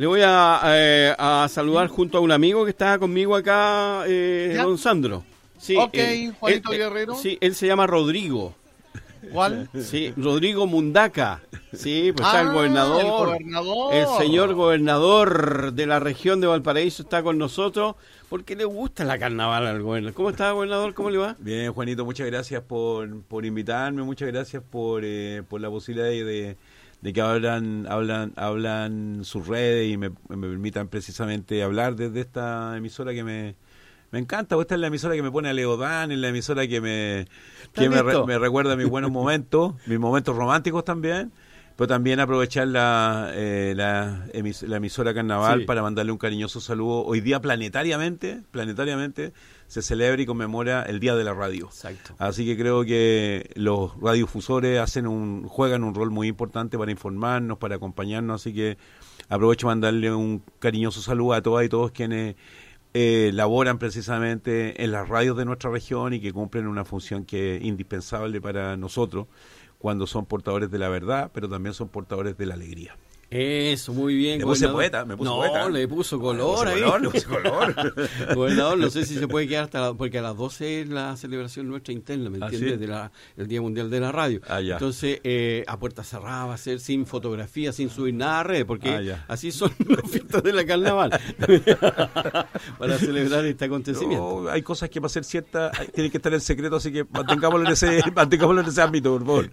Le voy a, eh, a saludar junto a un amigo que está conmigo acá, eh, don Sandro. Sí, ok, Juanito Guerrero. Sí, él se llama Rodrigo. ¿Cuál? Sí, Rodrigo Mundaca. Sí, pues está el Ah, gobernador. el gobernador. El señor gobernador de la región de Valparaíso está con nosotros porque le gusta la carnaval al gobernador. ¿Cómo está, gobernador? ¿Cómo le va? Bien, Juanito, muchas gracias por, por invitarme, muchas gracias por, eh, por la posibilidad de, de que hablan, hablan, hablan sus redes y me, me permitan precisamente hablar desde esta emisora que me, me encanta. Esta es la emisora que me pone a Leodán, es la emisora que me, que me, re- listo? me recuerda mis buenos momentos, mis momentos románticos también. Pero también aprovechar la, eh, la, emis- la emisora Carnaval Sí. para mandarle un cariñoso saludo. Hoy día planetariamente, planetariamente se celebra y conmemora el Día de la Radio. Exacto. Así que creo que los radiodifusores hacen un, juegan un rol muy importante para informarnos, para acompañarnos. Así que aprovecho para mandarle un cariñoso saludo a todas y todos quienes eh, laboran precisamente en las radios de nuestra región y que cumplen una función que es indispensable para nosotros cuando son portadores de la verdad, pero también son portadores de la alegría. Eso, muy bien. Puse gobernador. poeta, me puse no, poeta. le puso color Le puse ahí. color, le puse color. Gobernador, no sé si se puede quedar hasta la- porque a las 12 es la celebración nuestra interna, ¿me ¿Ah, entiendes? sí? De la, el Día Mundial de la Radio. Ah, ya. Entonces, eh, a puerta cerrada va a ser sin fotografía, sin subir nada a redes, porque Ah, así son las fiestas de la carnaval. Para celebrar este acontecimiento. No, hay cosas que para ser ciertas tienen que estar en secreto, así que mantengámoslo en ese, mantengámoslo en ese ámbito, por favor.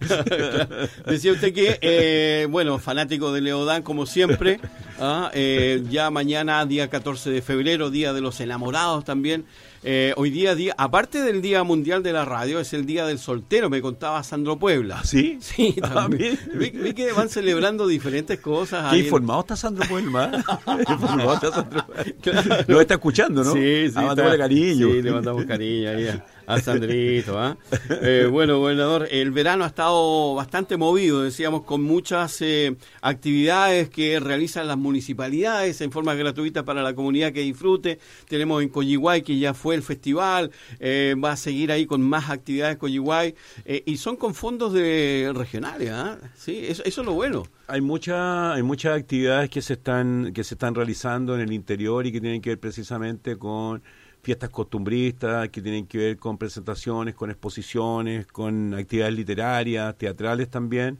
Decía usted que, eh, bueno, fanático de Leodán como siempre, ¿ah? Eh, ya mañana, día 14 de febrero, día de los enamorados también. Eh, hoy día, día, aparte del Día Mundial de la Radio, es el Día del Soltero, me contaba Sandro Puebla. ¿Sí? Sí, Ah, también. Vi, vi que van celebrando diferentes cosas. Qué en- informado está Sandro Puelma. ¿eh? informado está Sandro Puelma. Claro. Lo está escuchando, ¿no? Sí, sí. Ah, está- cariño. Sí, le mandamos cariño ahí a, Sandrito. ¿ah? Eh, bueno, gobernador, el verano ha estado bastante movido, decíamos, con muchas eh, actividades que realizan las municipalidades en forma gratuita para la comunidad que disfrute. Tenemos en Coyihuay, que ya fue el festival, eh, va a seguir ahí con más actividades Coyihuay, eh, y son con fondos de regionales, ¿ah? Sí, eso, eso es lo bueno. Hay muchas hay muchas actividades que se están que se están realizando en el interior y que tienen que ver precisamente con fiestas costumbristas, que tienen que ver con presentaciones, con exposiciones, con actividades literarias, teatrales también,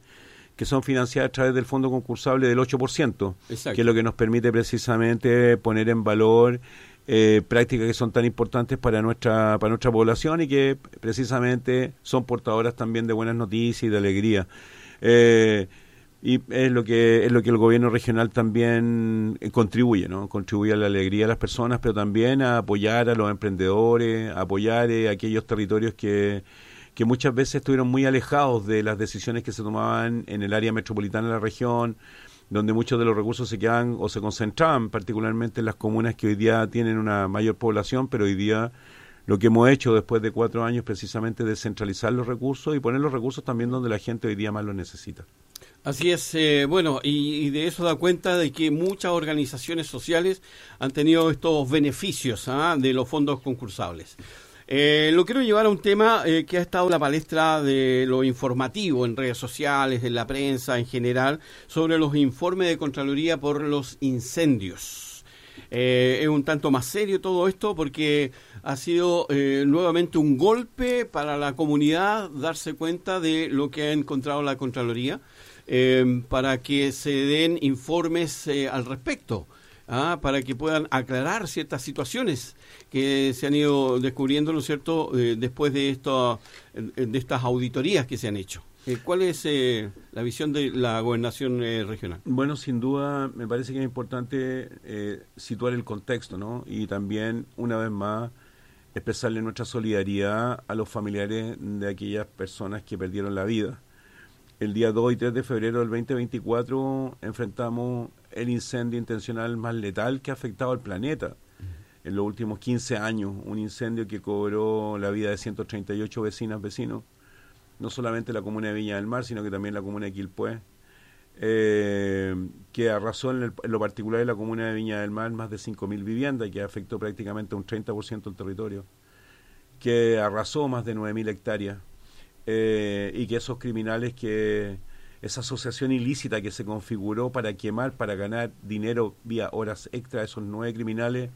que son financiadas a través del fondo concursable del 8%, Exacto. que es lo que nos permite precisamente poner en valor eh, prácticas que son tan importantes para nuestra para nuestra población y que precisamente son portadoras también de buenas noticias y de alegría. Eh, y es lo que es lo que el gobierno regional también eh, contribuye, ¿no? Contribuye a la alegría de las personas, pero también a apoyar a los emprendedores, a apoyar eh, aquellos territorios que que muchas veces estuvieron muy alejados de las decisiones que se tomaban en el área metropolitana de la región, donde muchos de los recursos se quedan o se concentraban, particularmente en las comunas que hoy día tienen una mayor población, pero hoy día lo que hemos hecho después de cuatro años precisamente es descentralizar los recursos y poner los recursos también donde la gente hoy día más los necesita. Así es, eh, bueno, y, de eso da cuenta de que muchas organizaciones sociales han tenido estos beneficios ¿ah? de los fondos concursables. Eh, lo quiero llevar a un tema eh, que ha estado en la palestra de lo informativo en redes sociales, en la prensa en general, sobre los informes de Contraloría por los incendios. Eh, es un tanto más serio todo esto porque ha sido eh, nuevamente un golpe para la comunidad darse cuenta de lo que ha encontrado la Contraloría eh, para que se den informes eh, al respecto, ¿ah? para que puedan aclarar ciertas situaciones que se han ido descubriendo, ¿no es cierto?, después de, esto, de estas auditorías que se han hecho. Eh, ¿Cuál es eh, la visión de la gobernación eh, regional? Bueno, sin duda, me parece que es importante eh, situar el contexto, ¿no? Y también, una vez más, expresarle nuestra solidaridad a los familiares de aquellas personas que perdieron la vida. El día 2 y 3 de febrero del 2024 enfrentamos el incendio intencional más letal que ha afectado al planeta en los últimos 15 años. Un incendio que cobró la vida de 138 vecinas, vecinos, no solamente la comuna de Viña del Mar, sino que también la comuna de Quilpué, eh, que arrasó en, el- en lo particular en la comuna de Viña del Mar más de 5.000 viviendas que afectó prácticamente un 30% del territorio, que arrasó más de 9.000 hectáreas eh, y que esos criminales que, esa asociación ilícita que se configuró para quemar, para ganar dinero vía horas extra esos nueve criminales,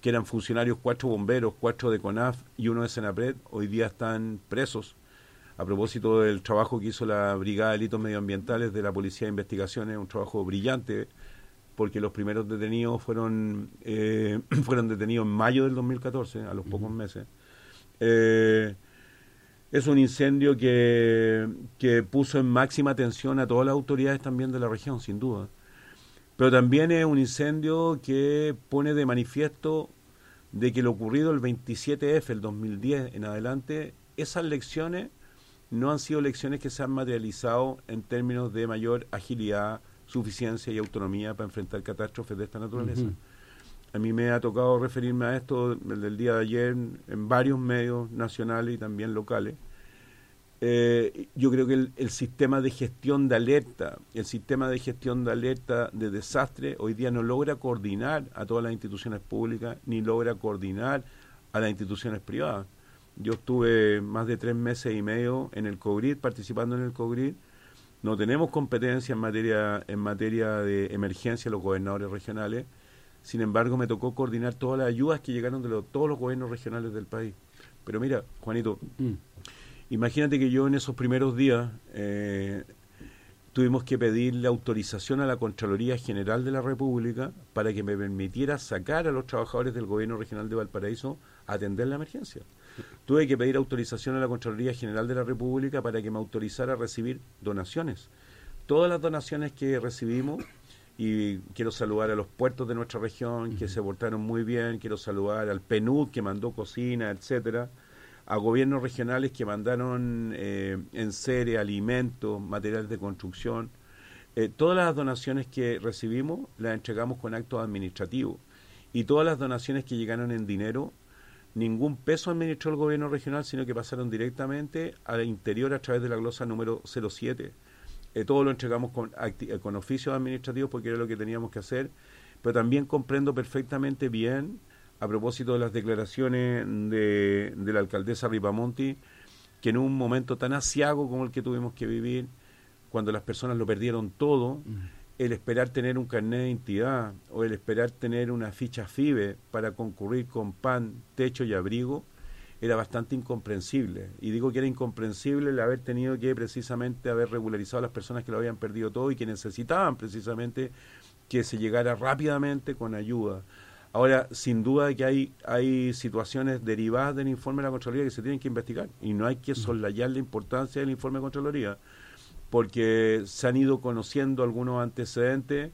que eran funcionarios, cuatro bomberos, cuatro de CONAF y uno de Senapred, hoy día están presos. A propósito del trabajo que hizo la Brigada de Delitos Medioambientales de la Policía de Investigaciones, un trabajo brillante, porque los primeros detenidos fueron, eh, fueron detenidos en mayo del 2014, a los pocos meses. Eh, es un incendio que, que puso en máxima tensión a todas las autoridades también de la región, sin duda. Pero también es un incendio que pone de manifiesto de que lo ocurrido el 27F, el 2010 en adelante, esas lecciones no han sido lecciones que se han materializado en términos de mayor agilidad, suficiencia y autonomía para enfrentar catástrofes de esta naturaleza. A mí me ha tocado referirme a esto del día de ayer en varios medios nacionales y también locales. Eh, yo creo que el, sistema de gestión de alerta, el sistema de gestión de alerta de desastre hoy día no logra coordinar a todas las instituciones públicas ni logra coordinar a las instituciones privadas. Yo estuve más de tres meses y medio en el COGRID, participando en el COGRID. No tenemos competencia en materia, en materia de emergencia los gobernadores regionales sin embargo, me tocó coordinar todas las ayudas que llegaron de todos los gobiernos regionales del país. Pero mira, Juanito, mm. imagínate que yo en esos primeros días eh, tuvimos que pedirle autorización a la Contraloría General de la República para que me permitiera sacar a los trabajadores del gobierno regional de Valparaíso a atender la emergencia. Tuve que pedir autorización a la Contraloría General de la República para que me autorizara a recibir donaciones. Todas las donaciones que recibimos y quiero saludar a los puertos de nuestra región que se portaron muy bien, quiero saludar al PNUD que mandó cocina, etcétera, a gobiernos regionales que mandaron eh, en serie alimentos, materiales de construcción. Eh, todas las donaciones que recibimos las entregamos con actos administrativos y todas las donaciones que llegaron en dinero, ningún peso administró el gobierno regional, sino que pasaron directamente al interior a través de la glosa número 07 eh, todo lo entregamos con, eh, con oficios administrativos porque era lo que teníamos que hacer, pero también comprendo perfectamente bien, a propósito de las declaraciones de, de la alcaldesa Ripamonti, que en un momento tan asiago como el que tuvimos que vivir, cuando las personas lo perdieron todo, el esperar tener un carnet de identidad o el esperar tener una ficha FIBE para concurrir con pan, techo y abrigo, era bastante incomprensible. Y digo que era incomprensible el haber tenido que precisamente haber regularizado a las personas que lo habían perdido todo y que necesitaban precisamente que se llegara rápidamente con ayuda. Ahora, sin duda que hay, hay situaciones derivadas del informe de la Contraloría que se tienen que investigar y no hay que soslayar la importancia del informe de Contraloría porque se han ido conociendo algunos antecedentes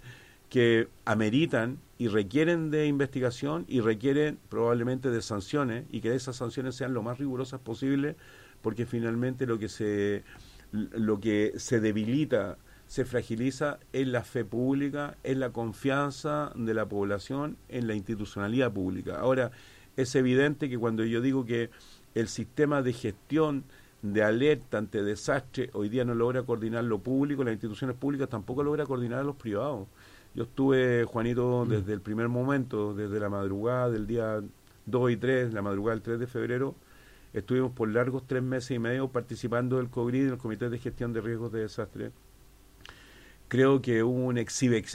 que ameritan y requieren de investigación y requieren probablemente de sanciones y que esas sanciones sean lo más rigurosas posible porque finalmente lo que se lo que se debilita se fragiliza en la fe pública, en la confianza de la población, en la institucionalidad pública. Ahora, es evidente que cuando yo digo que el sistema de gestión de alerta ante desastre hoy día no logra coordinar lo público, las instituciones públicas tampoco logra coordinar a los privados. Yo estuve, Juanito, mm. desde el primer momento, desde la madrugada del día 2 y 3, la madrugada del 3 de febrero, estuvimos por largos tres meses y medio participando del COGRID, en el Comité de Gestión de Riesgos de Desastre. Creo que hubo un,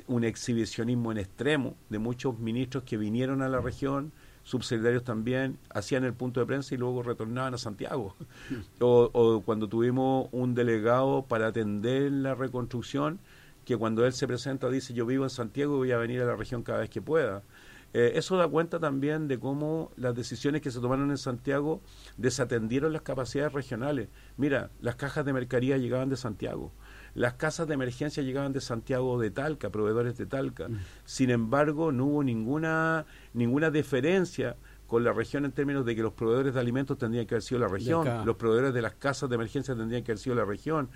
un exhibicionismo en extremo de muchos ministros que vinieron a la región, subsecretarios también, hacían el punto de prensa y luego retornaban a Santiago. O, o cuando tuvimos un delegado para atender la reconstrucción, que cuando él se presenta dice yo vivo en Santiago y voy a venir a la región cada vez que pueda. Eh, eso da cuenta también de cómo las decisiones que se tomaron en Santiago desatendieron las capacidades regionales. Mira, las cajas de mercadería llegaban de Santiago, las casas de emergencia llegaban de Santiago de Talca, proveedores de Talca. Mm. Sin embargo, no hubo ninguna, ninguna deferencia con la región en términos de que los proveedores de alimentos tendrían que haber sido la región, los proveedores de las casas de emergencia tendrían que haber sido la región.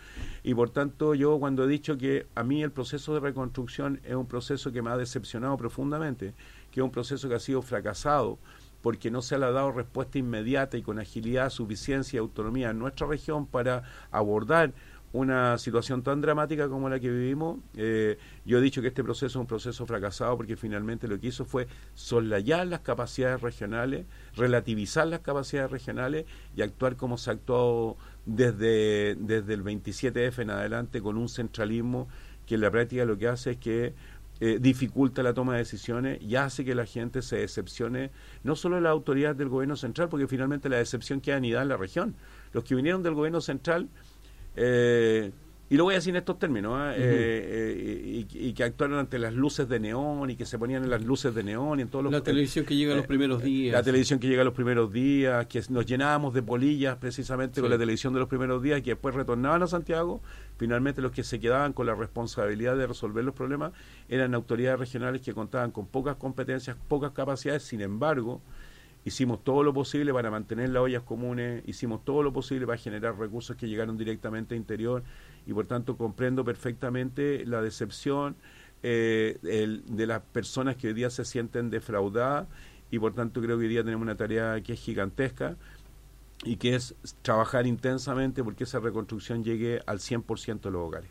Y por tanto, yo cuando he dicho que a mí el proceso de reconstrucción es un proceso que me ha decepcionado profundamente, que es un proceso que ha sido fracasado, porque no se le ha dado respuesta inmediata y con agilidad, suficiencia y autonomía en nuestra región para abordar una situación tan dramática como la que vivimos. Eh, yo he dicho que este proceso es un proceso fracasado porque finalmente lo que hizo fue soslayar las capacidades regionales, relativizar las capacidades regionales y actuar como se ha actuado desde, desde el 27F en adelante con un centralismo que en la práctica lo que hace es que eh, dificulta la toma de decisiones y hace que la gente se decepcione, no solo de la autoridad del gobierno central, porque finalmente la decepción queda anidada en la región. Los que vinieron del gobierno central eh, y lo voy a decir en estos términos, ¿ah? eh, eh, y, que actuaron ante las luces de neón y que se ponían en las luces de neón y en todos los... La televisión que llega a los primeros días. La televisión que llega a los primeros días, que nos llenábamos de polillas precisamente con la televisión de los primeros días y que después retornaban a Santiago. Finalmente los que se quedaban con la responsabilidad de resolver los problemas eran autoridades regionales que contaban con pocas competencias, pocas capacidades, sin embargo hicimos todo lo posible para mantener las ollas comunes, hicimos todo lo posible para generar recursos que llegaron directamente a interior y por tanto comprendo perfectamente la decepción eh, de las personas que hoy día se sienten defraudadas y por tanto creo que hoy día tenemos una tarea que es gigantesca y que es trabajar intensamente porque esa reconstrucción llegue al 100% de los hogares.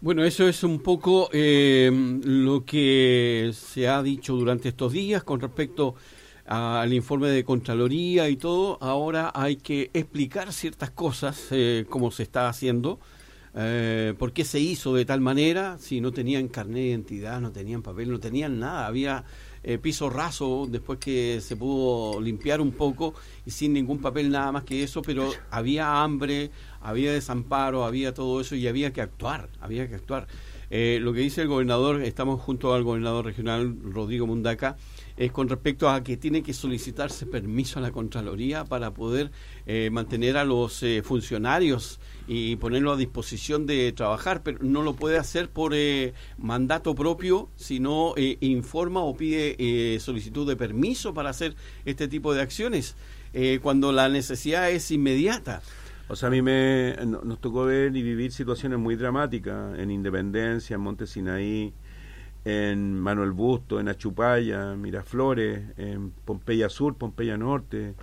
Bueno, eso es un poco eh, lo que se ha dicho durante estos días con respecto al informe de Contraloría y todo, ahora hay que explicar ciertas cosas, eh, como se está haciendo, eh, por qué se hizo de tal manera, si no tenían carnet de identidad, no tenían papel, no tenían nada, había eh, piso raso después que se pudo limpiar un poco y sin ningún papel nada más que eso, pero había hambre, había desamparo, había todo eso y había que actuar, había que actuar. Eh, lo que dice el gobernador, estamos junto al gobernador regional Rodrigo Mundaca, es con respecto a que tiene que solicitarse permiso a la Contraloría para poder eh, mantener a los eh, funcionarios y ponerlo a disposición de trabajar, pero no lo puede hacer por eh, mandato propio, sino informa o pide solicitud de permiso para hacer este tipo de acciones, cuando la necesidad es inmediata. O sea, a mí me, nos tocó ver y vivir situaciones muy dramáticas en Independencia, en Monte Sinaí, en Manuel Busto, en Achupaya, Miraflores, en Pompeya Sur, Pompeya Norte.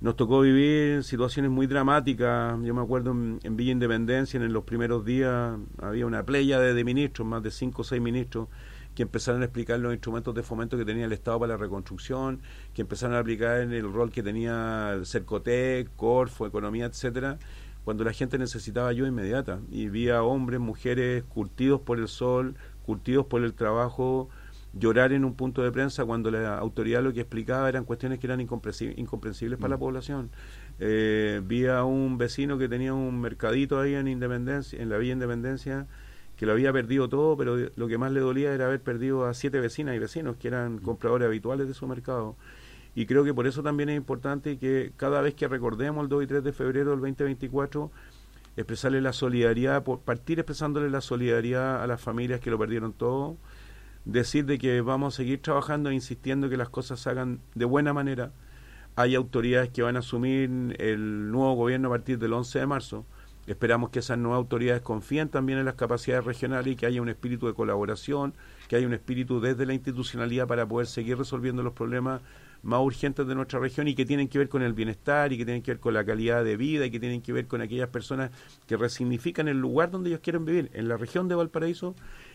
Nos tocó vivir situaciones muy dramáticas. Yo me acuerdo en, Villa Independencia, en los primeros días, había una playa de, ministros, más de cinco o seis ministros, que empezaron a explicar los instrumentos de fomento que tenía el Estado para la reconstrucción, que empezaron a aplicar en el rol que tenía el Cercotec, Corfo, Economía, etcétera, cuando la gente necesitaba ayuda inmediata. Y vi a hombres, mujeres curtidos por el sol, curtidos por el trabajo, llorar en un punto de prensa cuando la autoridad lo que explicaba eran cuestiones que eran incomprensibles, para la mm. población. Eh, vi a un vecino que tenía un mercadito ahí en Independencia, en la Villa Independencia, que lo había perdido todo, pero lo que más le dolía era haber perdido a siete vecinas y vecinos que eran compradores habituales de su mercado. Y creo que por eso también es importante que cada vez que recordemos el 2 y 3 de febrero del 2024, expresarle la solidaridad, por partir expresándole la solidaridad a las familias que lo perdieron todo, decir de que vamos a seguir trabajando e insistiendo que las cosas se hagan de buena manera. Hay autoridades que van a asumir el nuevo gobierno a partir del 11 de marzo. Esperamos que esas nuevas autoridades confíen también en las capacidades regionales y que haya un espíritu de colaboración, que haya un espíritu desde la institucionalidad para poder seguir resolviendo los problemas más urgentes de nuestra región y que tienen que ver con el bienestar y que tienen que ver con la calidad de vida y que tienen que ver con aquellas personas que resignifican el lugar donde ellos quieren vivir, en la región de Valparaíso.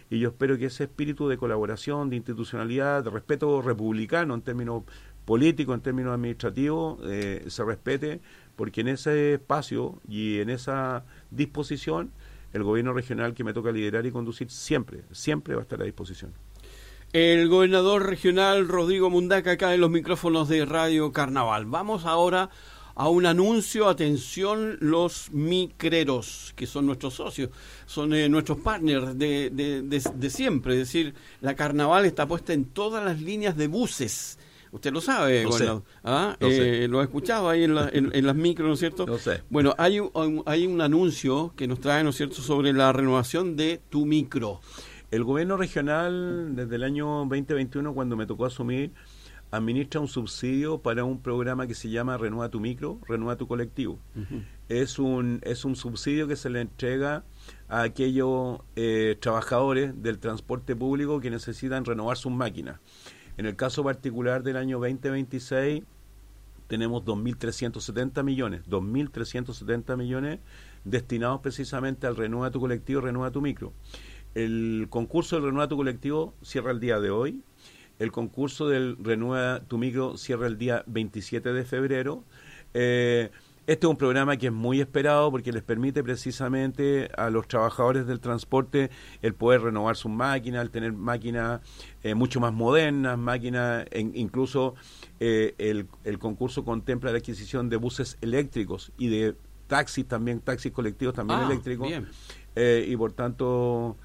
Y yo espero que ese espíritu de colaboración, de institucionalidad, de respeto republicano en términos políticos, en términos administrativos, eh, se respete, porque en ese espacio y en esa disposición, el gobierno regional que me toca liderar y conducir siempre, siempre va a estar a disposición. El gobernador regional Rodrigo Mundaca acá en los micrófonos de Radio Carnaval. Vamos ahora a un anuncio, atención, los micreros, que son nuestros socios, son eh, nuestros partners de, de, siempre, es decir, la Carnaval está puesta en todas las líneas de buses. Usted lo sabe, lo, ¿ah? eh, lo ha escuchado ahí en, en, las micros, ¿no es cierto? Lo sé. Bueno, hay un, hay un anuncio que nos trae, ¿no es cierto?, sobre la renovación de tu micro. El gobierno regional, desde el año 2021, cuando me tocó asumir, administra un subsidio para un programa que se llama Renueva tu Micro, Renueva tu Colectivo. es, un, es un subsidio que se le entrega a aquellos eh, trabajadores del transporte público que necesitan renovar sus máquinas. En el caso particular del año 2026, tenemos 2.370 millones, 2.370 millones destinados precisamente al Renueva tu colectivo, Renueva tu micro. El concurso del Renueva tu colectivo cierra el día de hoy. El concurso del Renueva tu micro cierra el día 27 de febrero. Eh, este es un programa que es muy esperado porque les permite precisamente a los trabajadores del transporte el poder renovar sus máquinas, el tener máquinas eh, mucho más modernas, máquinas, incluso eh, el, el, concurso contempla la adquisición de buses eléctricos y de taxis también, taxis colectivos también ah, eléctricos. Eh, y por tanto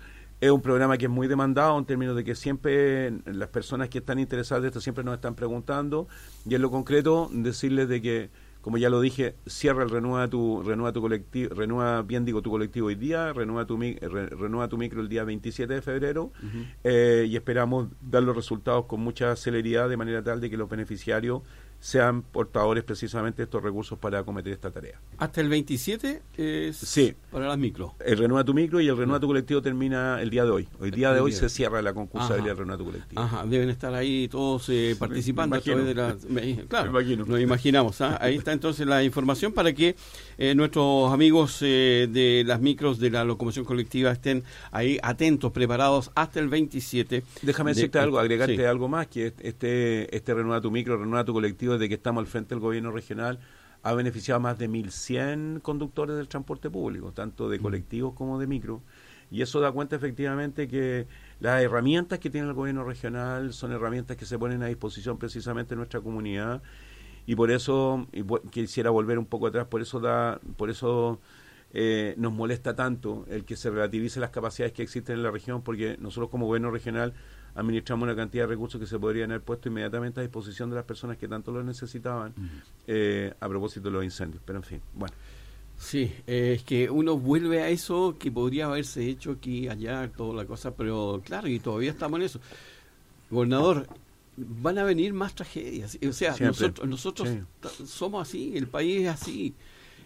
es un programa que es muy demandado en términos de que siempre las personas que están interesadas de esto siempre nos están preguntando y en lo concreto decirles de que como ya lo dije, cierra el renueva tu renueva tu colectivo, renueva bien digo tu colectivo hoy día, renueva tu renueva tu micro el día 27 de febrero eh, y esperamos dar los resultados con mucha celeridad de manera tal de que los beneficiarios sean portadores precisamente de estos recursos para acometer esta tarea. Hasta el 27 es sí. para las micro. El Renueva tu Micro y el Renueva tu Colectivo termina el día de hoy. Hoy día de hoy se cierra la concursabilidad del Renueva tu Colectivo. Ajá, deben estar ahí todos eh, participando a través de la... claro, nos imaginamos. ¿ah? Ahí está entonces la información para que eh, nuestros amigos eh, de las micros de la locomoción colectiva estén ahí atentos, preparados hasta el 27. Déjame decirte algo, agregarte algo más, que este, este Renueva tu Micro, Renueva tu Colectivo, de que estamos al frente del gobierno regional, ha beneficiado a más de 1.100 conductores del transporte público, tanto de mm. colectivos como de micro. Y eso da cuenta efectivamente que las herramientas que tiene el gobierno regional son herramientas que se ponen a disposición precisamente de nuestra comunidad y por eso y quisiera volver un poco atrás por eso da por eso eh, nos molesta tanto el que se relativice las capacidades que existen en la región porque nosotros como gobierno regional administramos una cantidad de recursos que se podrían haber puesto inmediatamente a disposición de las personas que tanto lo necesitaban eh, a propósito de los incendios. Pero en fin bueno. Sí, eh, es que uno vuelve a eso que podría haberse hecho aquí, allá, toda la cosa, pero claro, y todavía estamos en eso. Gobernador, van a venir más tragedias. O sea, nosotros, nosotros somos así, el país es así.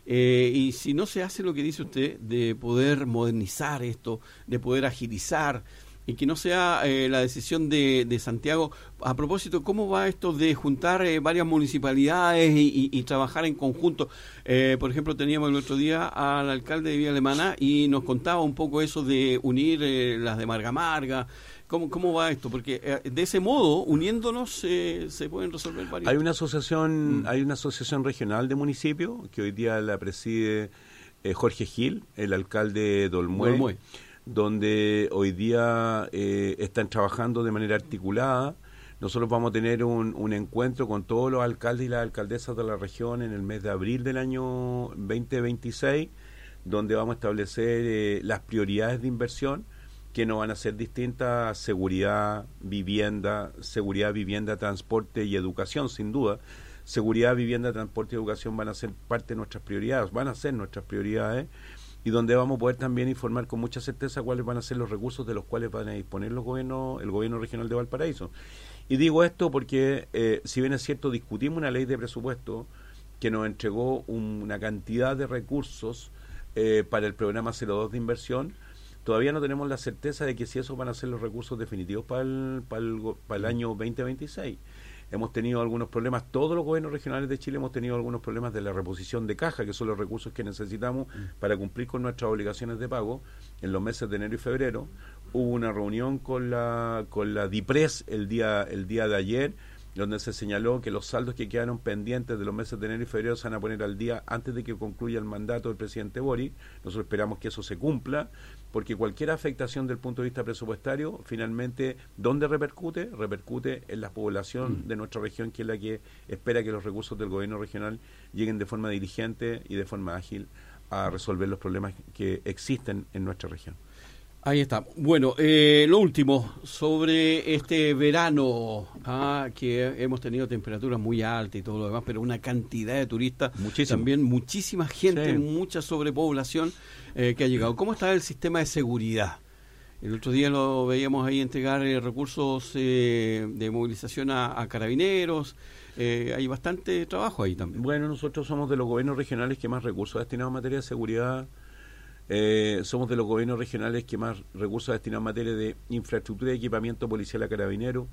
Eh, y si no se hace lo que dice usted de poder modernizar esto, de poder agilizar, y que no sea eh, la decisión de, de, Santiago. A propósito, ¿cómo va esto de juntar eh, varias municipalidades y, trabajar en conjunto? por ejemplo, teníamos el otro día al alcalde de Villa Alemana y nos contaba un poco eso de unir las de Marga Marga, ¿Cómo, ¿Cómo va esto? Porque eh, de ese modo, uniéndonos, eh, se pueden resolver varios. Hay una asociación, mm. hay una asociación regional de municipios que hoy día la preside eh, Jorge Gil, el alcalde de Olmué, donde hoy día están trabajando de manera articulada. Nosotros vamos a tener un, un, encuentro con todos los alcaldes y las alcaldesas de la región en el mes de abril del año 2026, donde vamos a establecer las prioridades de inversión que no van a ser distintas seguridad, vivienda, seguridad, vivienda, transporte y educación, sin duda. Seguridad, vivienda, transporte y educación van a ser parte de nuestras prioridades, van a ser nuestras prioridades y donde vamos a poder también informar con mucha certeza cuáles van a ser los recursos de los cuales van a disponer los gobiernos, el gobierno regional de Valparaíso. Y digo esto porque, eh, si bien es cierto, discutimos una ley de presupuesto que nos entregó una cantidad de recursos eh, para el programa 02 de inversión, Todavía no tenemos la certeza de que si esos van a ser los recursos definitivos para el, para el, para el año 2026 hemos tenido algunos problemas, todos los gobiernos regionales de Chile hemos tenido algunos problemas de la reposición de caja, que son los recursos que necesitamos mm. para cumplir con nuestras obligaciones de pago en los meses de enero y febrero. Hubo una reunión con la con la DIPRES el día el día de ayer donde se señaló que los saldos que quedaron pendientes de los meses de enero y febrero se van a poner al día antes de que concluya el mandato del presidente Boric. Nosotros esperamos que eso se cumpla porque cualquier afectación del punto de vista presupuestario, finalmente, ¿dónde repercute? Repercute en la población mm. de nuestra región, que es la que espera que los recursos del gobierno regional lleguen de forma diligente y de forma ágil a resolver los problemas que existen en nuestra región. Ahí está. Bueno, eh, lo último, sobre este verano, ah, que hemos tenido temperaturas muy altas y todo lo demás, pero una cantidad de turistas, también muchísima gente, mucha sobrepoblación eh, que ha llegado. ¿Cómo está el sistema de seguridad? El otro día lo veíamos ahí entregar eh, recursos de movilización a, carabineros. hay bastante trabajo ahí también. Bueno, nosotros somos de los gobiernos regionales que más recursos destinados a materia de seguridad eh, somos de los gobiernos regionales que más recursos destinados en materia de infraestructura y equipamiento policial a carabineros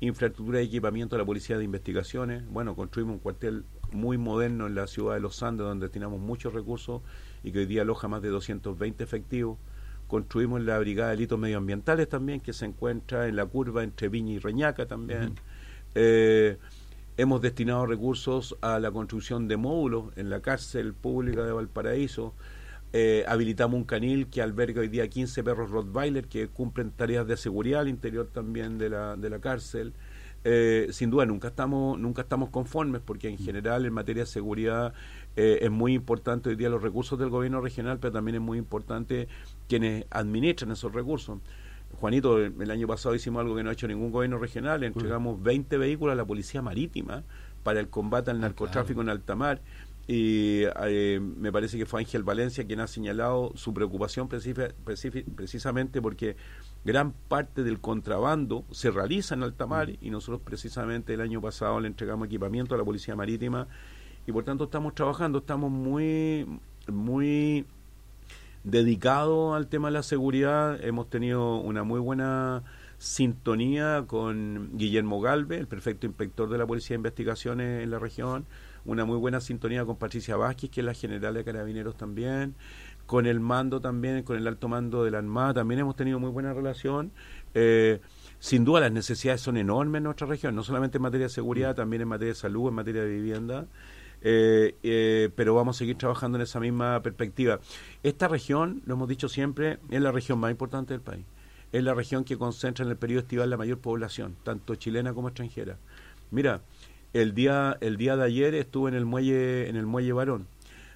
infraestructura y equipamiento de la Policía de Investigaciones. Bueno, construimos un cuartel muy moderno en la ciudad de Los Andes, donde destinamos muchos recursos y que hoy día aloja más de 220 efectivos. Construimos la Brigada de Delitos Medioambientales también, que se encuentra en la curva entre Viña y Reñaca también. Eh, hemos destinado recursos a la construcción de módulos en la cárcel pública de Valparaíso. Eh, habilitamos un canil que alberga hoy día 15 perros Rottweiler que cumplen tareas de seguridad al interior también de la, de la cárcel. Eh, sin duda nunca estamos nunca estamos conformes porque en general en materia de seguridad eh, es muy importante hoy día los recursos del gobierno regional pero también es muy importante quienes administran esos recursos. Juanito el año pasado hicimos algo que no ha hecho ningún gobierno regional entregamos 20 vehículos a la policía marítima para el combate al Ah, narcotráfico en alta mar y eh, me parece que fue Ángel Valencia quien ha señalado su preocupación precisamente porque gran parte del contrabando se realiza en alta mar y nosotros precisamente el año pasado le entregamos equipamiento a la Policía Marítima y por tanto estamos trabajando, estamos muy, muy dedicados al tema de la seguridad, hemos tenido una muy buena sintonía con Guillermo Galve, el prefecto inspector de la Policía de Investigaciones en la región, una muy buena sintonía con Patricia Vázquez, que es la general de Carabineros también, con el mando también, con el alto mando de la Armada, también hemos tenido muy buena relación. Eh, sin duda las necesidades son enormes en nuestra región, no solamente en materia de seguridad, también en materia de salud, en materia de vivienda. Eh, eh, pero vamos a seguir trabajando en esa misma perspectiva. Esta región, lo hemos dicho siempre, es la región más importante del país. Es la región que concentra en el periodo estival la mayor población, tanto chilena como extranjera. Mira, el día el día de ayer estuve en el muelle en el muelle Barón,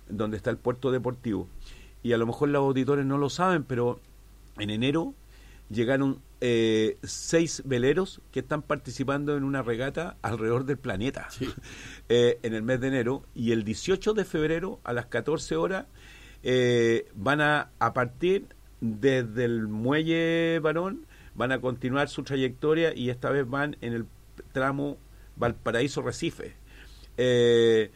donde está el puerto deportivo. Y a lo mejor los auditores no lo saben, pero en enero llegaron eh, seis veleros que están participando en una regata alrededor del planeta. Eh, en el mes de enero. Y el 18 de febrero a las 14 horas eh, van a, a partir desde el muelle Barón van a continuar su trayectoria y esta vez van en el tramo Valparaíso Recife. Eh,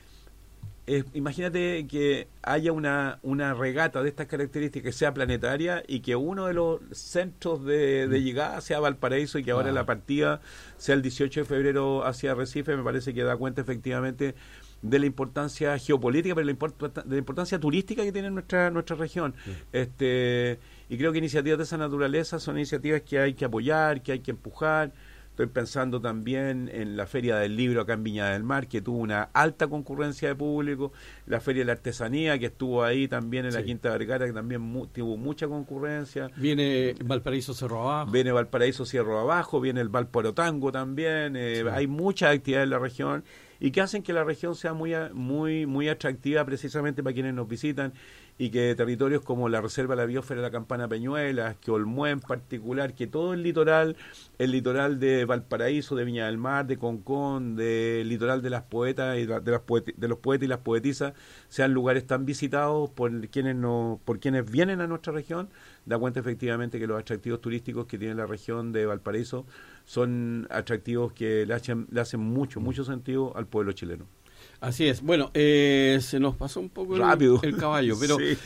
eh, imagínate que haya una, una regata de estas características que sea planetaria y que uno de los centros de, de llegada sea Valparaíso y que ahora Ah. la partida sea el 18 de febrero hacia Recife, me parece que da cuenta efectivamente de la importancia geopolítica, pero la import- de la importancia turística que tiene nuestra nuestra región. Este y creo que iniciativas de esa naturaleza son iniciativas que hay que apoyar, que hay que empujar. Estoy pensando también en la Feria del Libro acá en Viña del Mar, que tuvo una alta concurrencia de público, la Feria de la Artesanía, que estuvo ahí también en la. Quinta Vergara, que también mu- tuvo mucha concurrencia. Viene Valparaíso Cerro Abajo. Viene Valparaíso Cierro Abajo, viene el Valporotango también, eh, Sí. hay muchas actividades en la región y que hacen que la región sea muy muy muy atractiva precisamente para quienes nos visitan y que territorios como la Reserva de la Biosfera de la Campana Peñuelas, que Olmué en particular, que todo el litoral, el litoral de Valparaíso, de Viña del Mar, de Concón, del litoral de las poetas y de, las de los poetas y las poetisas sean lugares tan visitados por quienes no, por quienes vienen a nuestra región, da cuenta efectivamente que los atractivos turísticos que tiene la región de Valparaíso son atractivos que le hacen, le hacen mucho, mucho sentido al pueblo chileno. Así es. Bueno, eh, se nos pasó un poco el- Rápido. El, caballo, pero, Sí.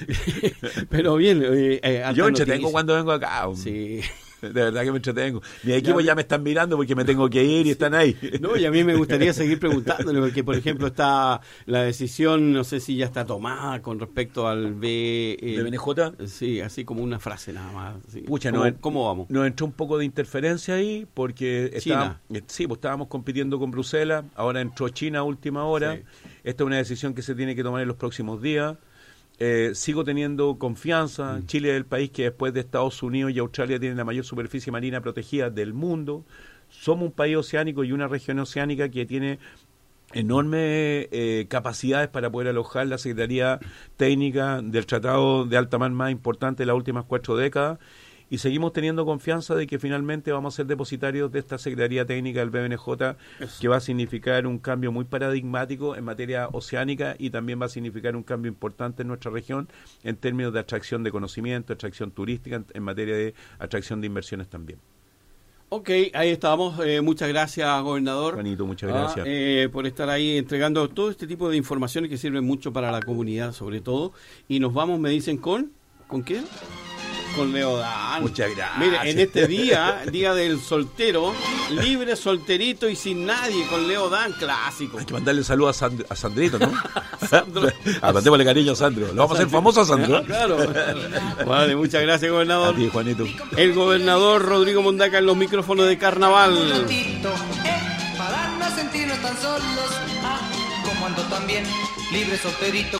pero bien. Eh, eh, Yo entretengo noticia. cuando vengo acá. Sí. De verdad que me entretengo. Mis equipos Ya, ya me están mirando porque me tengo que ir y están ahí. No, y a mí me gustaría seguir preguntándole, porque por ejemplo está la decisión, no sé si ya está tomada con respecto al B... eh, ¿De BNJ? Sí, así como una frase nada más. sí. Pucha, ¿Cómo, no, cómo vamos? Nos entró un poco de interferencia ahí porque China. estábamos, eh, sí, pues estábamos compitiendo con Bruselas, ahora entró China a última hora. Sí. Esta es una decisión que se tiene que tomar en los próximos días. Eh, sigo teniendo confianza. Mm. Chile es el país que después de Estados Unidos y Australia tiene la mayor superficie marina protegida del mundo. Somos un país oceánico y una región oceánica que tiene enormes eh, capacidades para poder alojar la Secretaría Técnica del Tratado de Alta Mar más importante de las últimas cuatro décadas y seguimos teniendo confianza de que finalmente vamos a ser depositarios de esta Secretaría Técnica del BBNJ que va a significar un cambio muy paradigmático en materia oceánica y también va a significar un cambio importante en nuestra región en términos de atracción de conocimiento, atracción turística, en, en materia de atracción de inversiones también. Ok, ahí estamos. Eh, muchas gracias, gobernador. Juanito, muchas Ah, gracias. eh, por estar ahí entregando todo este tipo de informaciones que sirven mucho para la comunidad, sobre todo. Y nos vamos, me dicen, con. ¿Con quién? Con Leo Dan. Muchas gracias. Mire, en este día, día del soltero, libre, solterito y sin nadie, con Leo Dan, clásico. Hay que mandarle saludos a, Sand- a Sandrito, ¿no? Sandro. mandémosle cariño a Sandro. Lo vamos a hacer famoso a Sandro. Ah, claro. Vale, muchas gracias, A gobernador. ti, Juanito. El gobernador Rodrigo Mondaca en los micrófonos de carnaval. ratito, eh, para darnos sentirnos tan solos, ah, como ando también, libre solterito.